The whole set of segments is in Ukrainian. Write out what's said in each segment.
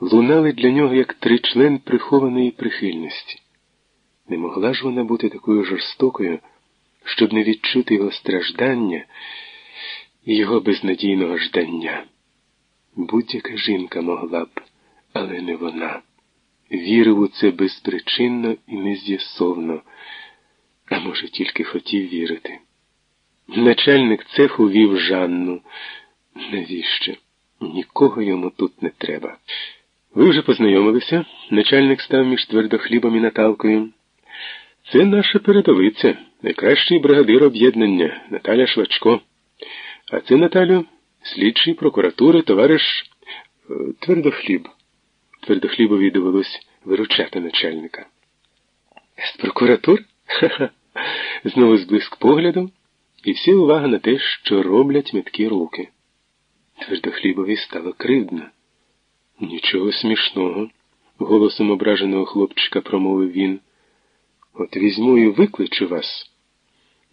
лунали для нього як тричлен прихованої прихильності. Не могла ж вона бути такою жорстокою, щоб не відчути його страждання і його безнадійного ждання. Будь-яка жінка могла б, але не вона. Вірив у це безпричинно і нез'ясовно, а може, тільки хотів вірити. Начальник цеху вів Жанну. Навіщо? Нікого йому тут не треба. Ви вже познайомилися? Начальник став між твердохлібом і Наталкою. Це наша передовиця, найкращий бригадир об'єднання Наталя Швачко. А це Наталю, слідчий прокуратури, товариш е, Твердохліб. Твердохлібові довелось виручати начальника. З прокуратур? Ха-ха. Знову зблиск погляду, і всі увага на те, що роблять меткі руки. Твердохлібові стало кривдно. Нічого смішного, голосом ображеного хлопчика промовив він. От візьму і викличу вас.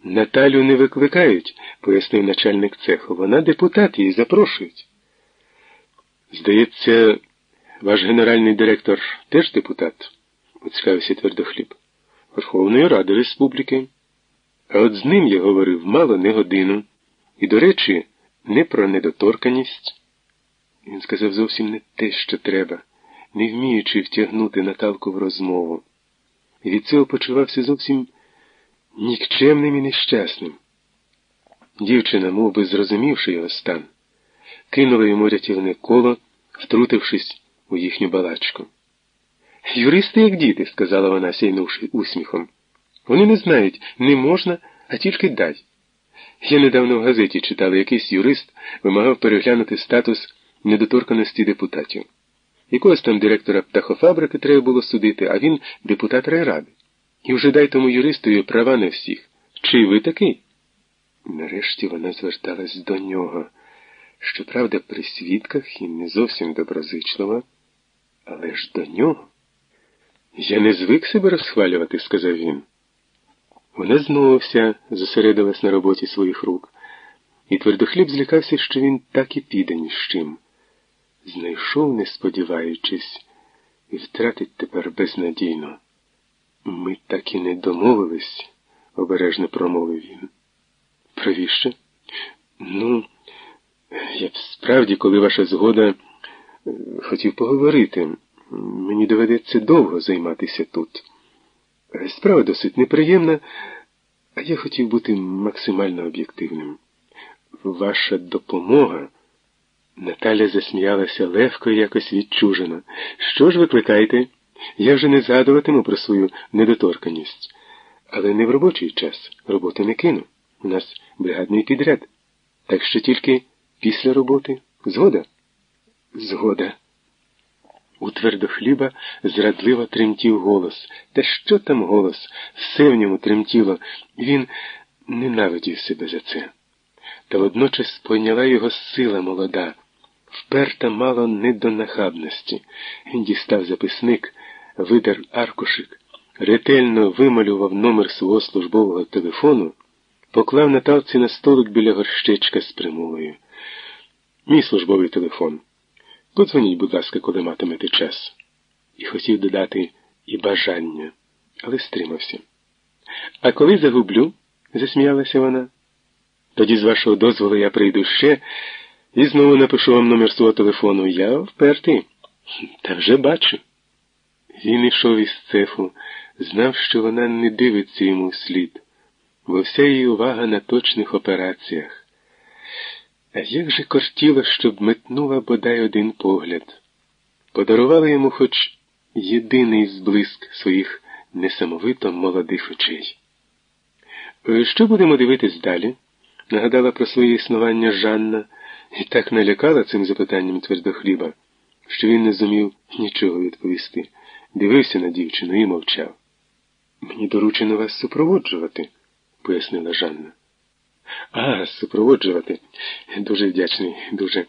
Наталю не викликають, пояснив начальник цеху. Вона депутат, її запрошують. Здається, ваш генеральний директор теж депутат, поцікавився твердохліб. Верховної Ради Республіки. А от з ним я говорив мало не годину. І, до речі, не про недоторканість. Він сказав зовсім не те, що треба, не вміючи втягнути Наталку в розмову. І від цього почувався зовсім нікчемним і нещасним. Дівчина, мов би зрозумівши його стан, кинула йому рятівне коло, втрутившись у їхню балачку. Юристи, як діти, сказала вона, сяйнувши усміхом. Вони не знають, не можна, а тільки дай. Я недавно в газеті читав, якийсь юрист вимагав переглянути статус недоторканості депутатів. Якогось там директора птахофабрики треба було судити, а він депутат райради. І вже дай тому юристові права на всіх. Чи ви такий? Нарешті вона зверталась до нього. Щоправда, при свідках і не зовсім доброзичлива, але ж до нього. Я не звик себе розхвалювати, сказав він. Вона знову вся зосередилась на роботі своїх рук, і твердохліб злякався, що він так і піде ні з чим. Знайшов, не сподіваючись, і втратить тепер безнадійно. Ми так і не домовились, обережно промовив він. Правіше? Ну, я б справді, коли ваша згода, хотів поговорити. Мені доведеться довго займатися тут. Справа досить неприємна, а я хотів бути максимально об'єктивним. Ваша допомога. Наталя засміялася легко і якось відчужено. Що ж викликаєте? Я вже не згадуватиму про свою недоторканість. Але не в робочий час. Роботи не кину. У нас бригадний підряд. Так що тільки після роботи. Згода? Згода. У твердохліба зрадливо тремтів голос. Та що там голос? Все в ньому тремтіло, він ненавидів себе за це. Та водночас спойняла його сила молода, вперта мало не до нахабності. Він дістав записник, видер аркушик, ретельно вималював номер свого службового телефону, поклав Наталці на столик біля горщечка з примулою. Мій службовий телефон. Подзвоніть, будь ласка, коли матимете час. І хотів додати і бажання, але стримався. А коли загублю, засміялася вона, тоді, з вашого дозволу, я прийду ще і знову напишу вам номер свого телефону. Я впертий. Та вже бачу. Він ішов із цеху, знав, що вона не дивиться йому вслід, бо вся її увага на точних операціях. А як же кортіло, щоб метнула бодай один погляд, подарувала йому хоч єдиний зблиск своїх несамовито молодих очей. «Е, що будемо дивитись далі? нагадала про своє існування Жанна і так налякала цим запитанням твердохліба, що він не зумів нічого відповісти. Дивився на дівчину і мовчав. Мені доручено вас супроводжувати, пояснила Жанна. А, супроводжувати. Дуже вдячний, дуже.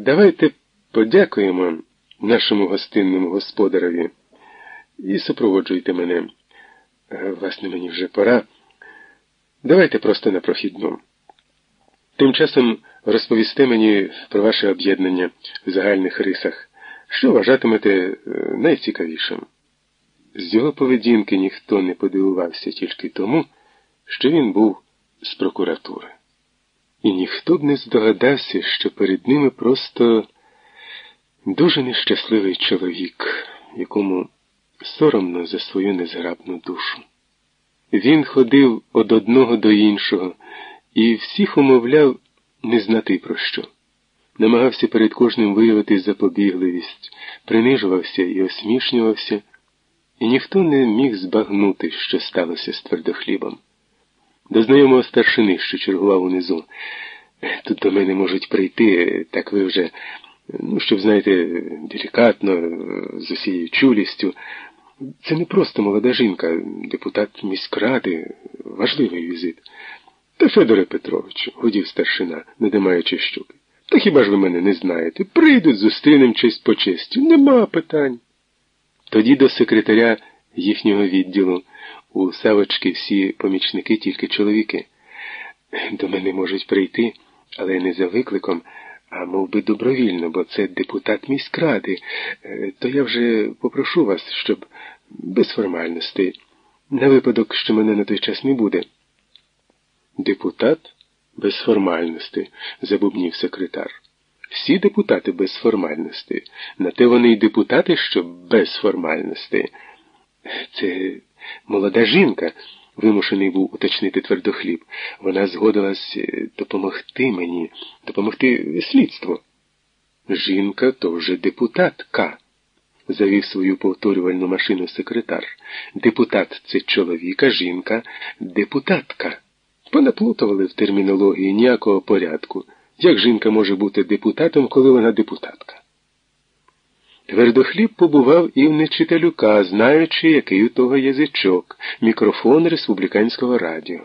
Давайте подякуємо нашому гостинному господареві і супроводжуйте мене. Власне, мені вже пора. Давайте просто на прохідну. Тим часом розповісте мені про ваше об'єднання в загальних рисах, Що вважатимете е, найцікавішим? З його поведінки ніхто не подивувався тільки тому, що він був з прокуратури. І ніхто б не здогадався, що перед ними просто дуже нещасливий чоловік, якому соромно за свою незграбну душу. Він ходив од одного до іншого і всіх умовляв не знати про що. Намагався перед кожним виявити запобігливість, принижувався і осмішнювався, і ніхто не міг збагнути, що сталося з твердохлібом. До знайомого старшини, що чергував унизу. Тут до мене можуть прийти, так ви вже, ну, щоб, знаєте, делікатно, з усією чулістю. Це не просто молода жінка, депутат міськради, важливий візит. Та Федоре Петровичу, гудів старшина, надимаючи щуки. Та хіба ж ви мене не знаєте? Прийдуть, зустрінем честь по честі. Нема питань. Тоді до секретаря їхнього відділу у Савочки всі помічники тільки чоловіки. До мене можуть прийти, але не за викликом, а мов би добровільно, бо це депутат міськради. Е, то я вже попрошу вас, щоб без формальностей, на випадок, що мене на той час не буде. Депутат без формальності, забубнів секретар. Всі депутати без формальності. На те вони й депутати, що без формальності. Це молода жінка, вимушений був уточнити твердохліб. Вона згодилась е, допомогти мені, допомогти слідству. Жінка то вже депутатка, завів свою повторювальну машину секретар. Депутат це чоловіка, жінка, депутатка. Понаплутували в термінології ніякого порядку. Як жінка може бути депутатом, коли вона депутатка? Твердохліб побував і в Нечителюка, знаючи, який у того язичок, мікрофон республіканського радіо.